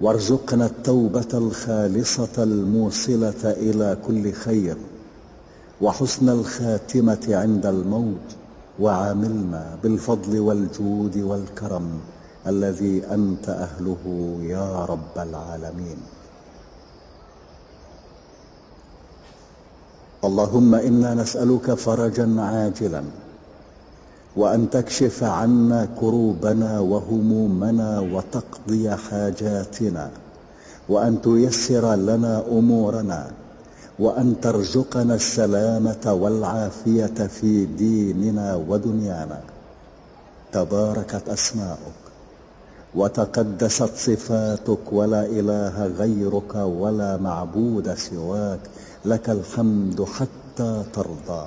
وارزقنا التوبة الخالصة الموصلة إلى كل خير وحسن الخاتمة عند الموت وعاملنا بالفضل والجود والكرم الذي أنت أهله يا رب العالمين. اللهم إنا نسألك فرجا عاجلا وأن تكشف عنا كروبنا وهمومنا وتقضي حاجاتنا وأن تيسر لنا أمورنا وأن ترزقنا السلامة والعافية في ديننا ودنيانا. تباركت أسماؤك وتقدست صفاتك ولا إله غيرك ولا معبود سواك لك الحمد حتى ترضى.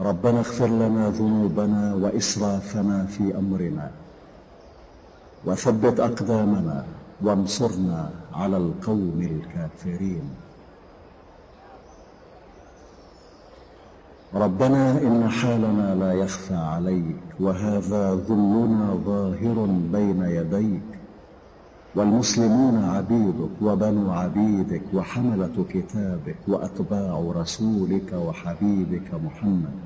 ربنا اغفر لنا ذنوبنا وإسرافنا في أمرنا. وثبت أقدامنا وانصرنا على القوم الكافرين. ربنا إن حالنا لا يخفى عليك وهذا ذلنا ظاهر بين يديك. والمسلمون عبيدك وبنو عبيدك وحملة كتابك وأتباع رسولك وحبيبك محمد.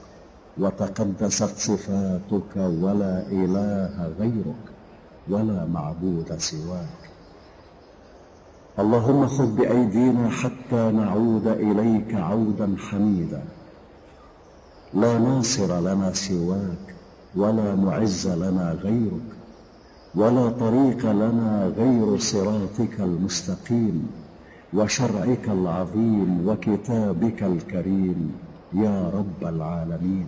وتقدست صفاتك ولا إله غيرك ولا معبود سواك. اللهم خذ بأيدينا حتى نعود إليك عودا حميدا. لا ناصر لنا سواك ولا معز لنا غيرك ولا طريق لنا غير صراطك المستقيم وشرعك العظيم وكتابك الكريم. يا رب العالمين.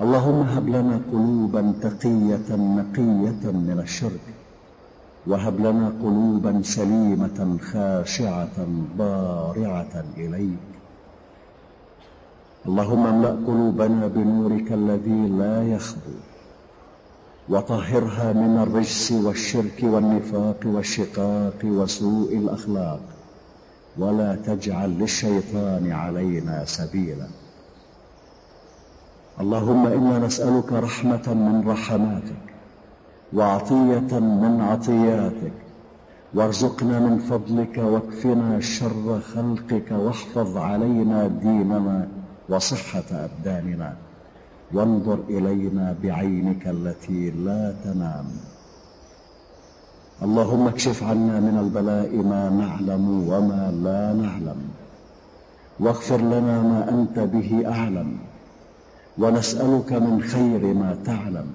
اللهم هب لنا قلوبا تقية نقية من الشرك وهب لنا قلوبا سليمة خاشعة ضارعة إليك. اللهم املأ قلوبنا بنورك الذي لا يخبو وطهرها من الرجس والشرك والنفاق والشقاق وسوء الأخلاق ولا تجعل للشيطان علينا سبيلا. اللهم إنا نسألك رحمة من رحماتك وعطية من عطياتك وارزقنا من فضلك واكفنا شر خلقك واحفظ علينا ديننا وصحة أبداننا. وانظر إلينا بعينك التي لا تنام. اللهم اكشف عنا من البلاء ما نعلم وما لا نعلم واغفر لنا ما أنت به أعلم. ونسألك من خير ما تعلم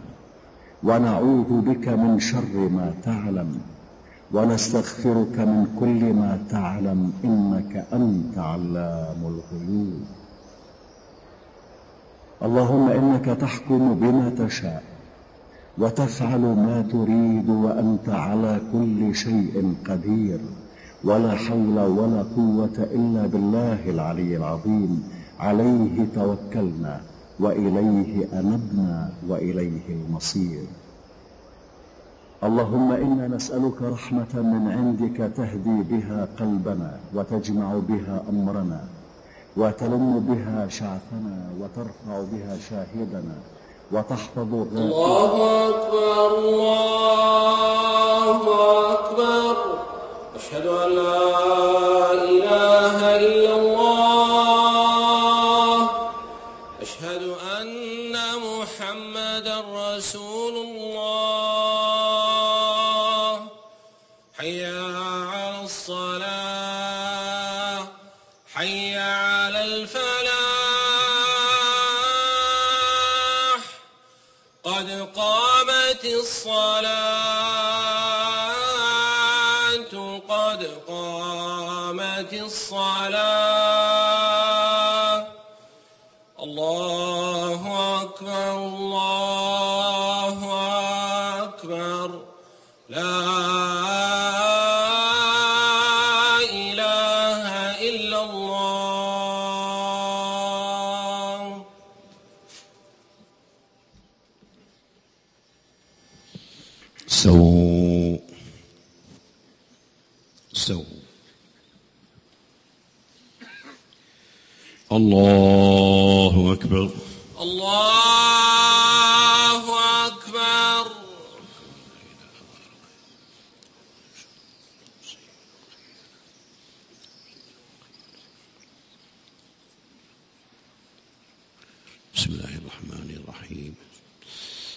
ونعوذ بك من شر ما تعلم ونستغفرك من كل ما تعلم إنك أنت علام الغيوب. اللهم إنك تحكم بما تشاء وتفعل ما تريد وأنت على كل شيء قدير ولا حول ولا قوة إلا بالله العلي العظيم. عليه توكلنا. وإليه أنبنا وإليه المصير. اللهم إنا نسألك رحمة من عندك تهدي بها قلبنا وتجمع بها أمرنا وتلم بها شعثنا وترفع بها شاهدنا وتحفظ الله أكبر الله أكبر. أشهد أن لا قد قامت الصلاة.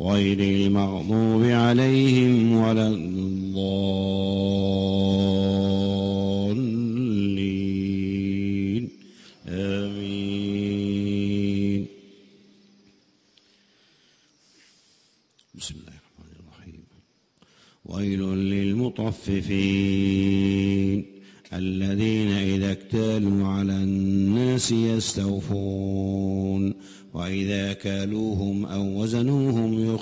غير المغضوب عليهم ولا الضالين. آمين. بسم الله الرحمن الرحيم. ويل للمطففين الذين إذا اكتالوا على الناس يستوفون. وإذا كالوهم أو وزنوهم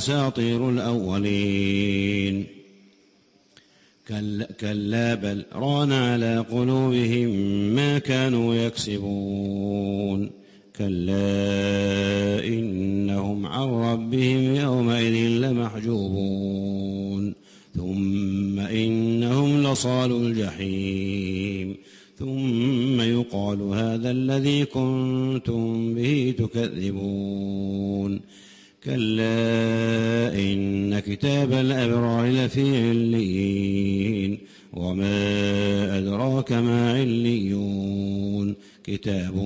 أساطير الأولين. كلا, كلا بل ران على قلوبهم ما كانوا يكسبون. كلا إنهم عن ربهم يومئذ لمحجوبون. ثم إنهم لصالوا الجحيم. ثم يقال هذا الذي كنتم به تكذبون. كلا إن كتاب الأبرار لفي عليين وما أدراك ما عليون كتاب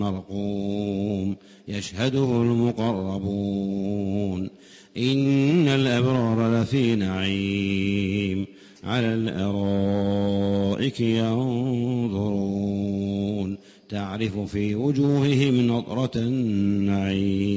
مرقوم يشهده المقربون إن الأبرار لفي نعيم على الأرائك ينظرون تعرف في وجوههم نضرة النعيم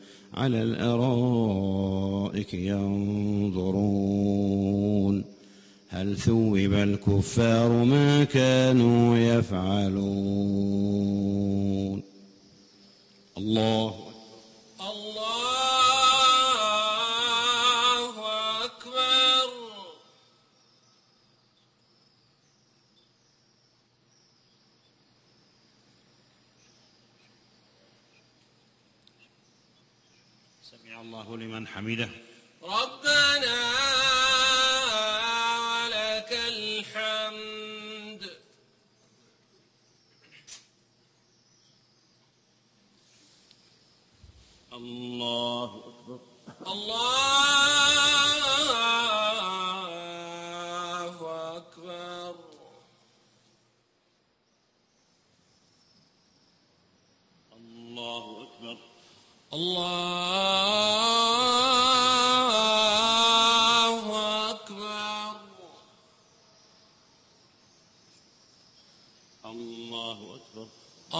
على الأرائك ينظرون. هل ثوب الكفار ما كانوا يفعلون؟ الله الله سمع الله لمن حمده. ربنا ولك الحمد الله أكبر الله أكبر الله أكبر الله أكبر الله أكبر